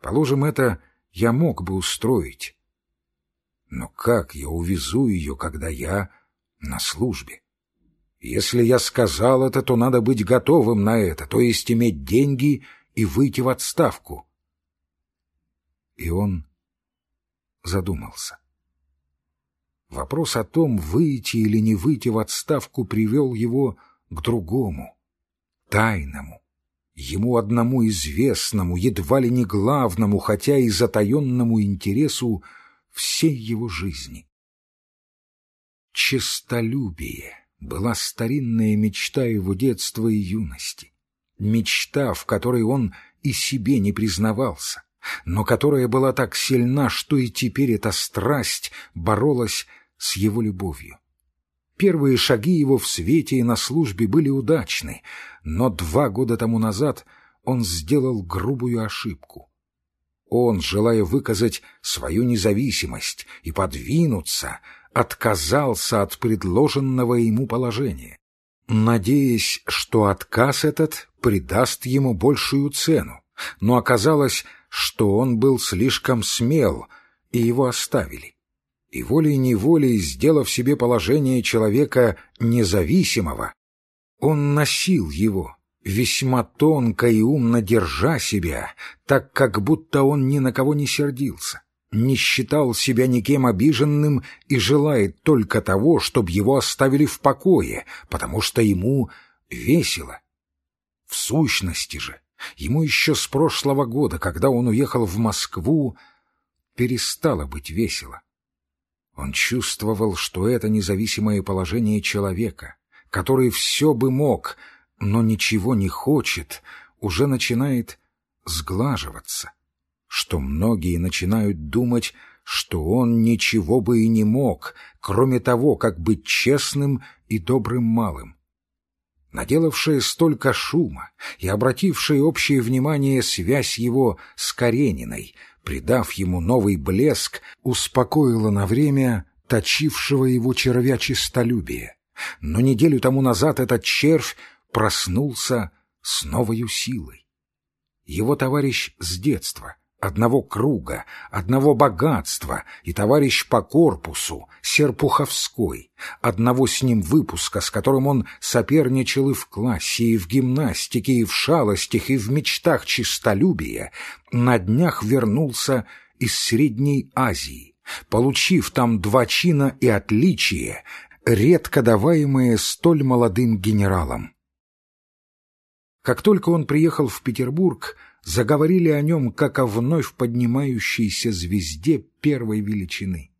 Положим, это я мог бы устроить. Но как я увезу ее, когда я на службе? Если я сказал это, то надо быть готовым на это, то есть иметь деньги и выйти в отставку. И он задумался. Вопрос о том, выйти или не выйти в отставку, привел его к другому, тайному, ему одному известному, едва ли не главному, хотя и затаенному интересу всей его жизни. Честолюбие была старинная мечта его детства и юности, мечта, в которой он и себе не признавался, но которая была так сильна, что и теперь эта страсть боролась с его любовью. Первые шаги его в свете и на службе были удачны, но два года тому назад он сделал грубую ошибку. Он, желая выказать свою независимость и подвинуться, отказался от предложенного ему положения, надеясь, что отказ этот придаст ему большую цену, но оказалось, что он был слишком смел, и его оставили и волей-неволей, сделав себе положение человека независимого, он носил его, весьма тонко и умно держа себя, так как будто он ни на кого не сердился, не считал себя никем обиженным и желает только того, чтобы его оставили в покое, потому что ему весело. В сущности же, ему еще с прошлого года, когда он уехал в Москву, перестало быть весело. Он чувствовал, что это независимое положение человека, который все бы мог, но ничего не хочет, уже начинает сглаживаться, что многие начинают думать, что он ничего бы и не мог, кроме того, как быть честным и добрым малым. Наделавшая столько шума и обратившая общее внимание связь его с Карениной — придав ему новый блеск, успокоила на время точившего его червя честолюбия. Но неделю тому назад этот червь проснулся с новою силой. Его товарищ с детства, одного круга, одного богатства и товарищ по корпусу, Серпуховской, одного с ним выпуска, с которым он соперничал и в классе, и в гимнастике, и в шалостях, и в мечтах чистолюбия, на днях вернулся из Средней Азии, получив там два чина и отличие, редко даваемые столь молодым генералам. Как только он приехал в Петербург, заговорили о нем как о вновь поднимающейся звезде первой величины.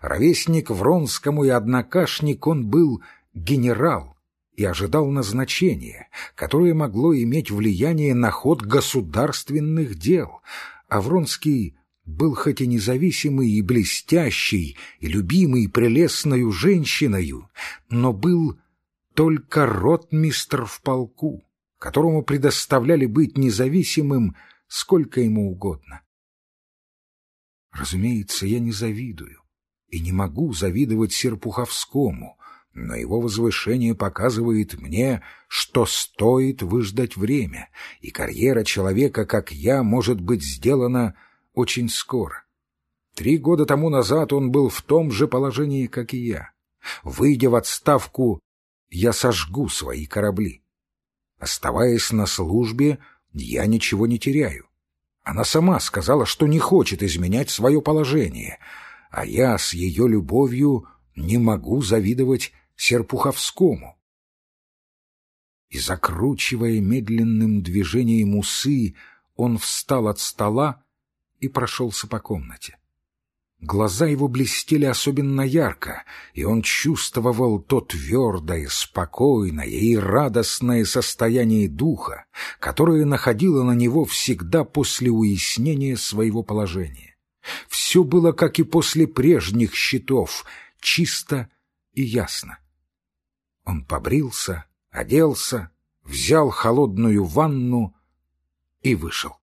Ровесник Вронскому и однокашник он был генерал и ожидал назначения, которое могло иметь влияние на ход государственных дел, а Вронский был хоть и независимый и блестящий, и любимый прелестною женщиною, но был только ротмистр в полку которому предоставляли быть независимым сколько ему угодно. Разумеется, я не завидую и не могу завидовать Серпуховскому, но его возвышение показывает мне, что стоит выждать время, и карьера человека, как я, может быть сделана очень скоро. Три года тому назад он был в том же положении, как и я. Выйдя в отставку, я сожгу свои корабли. Оставаясь на службе, я ничего не теряю. Она сама сказала, что не хочет изменять свое положение, а я с ее любовью не могу завидовать Серпуховскому. И, закручивая медленным движением усы, он встал от стола и прошелся по комнате. Глаза его блестели особенно ярко, и он чувствовал то твердое, спокойное и радостное состояние духа, которое находило на него всегда после уяснения своего положения. Все было, как и после прежних счетов, чисто и ясно. Он побрился, оделся, взял холодную ванну и вышел.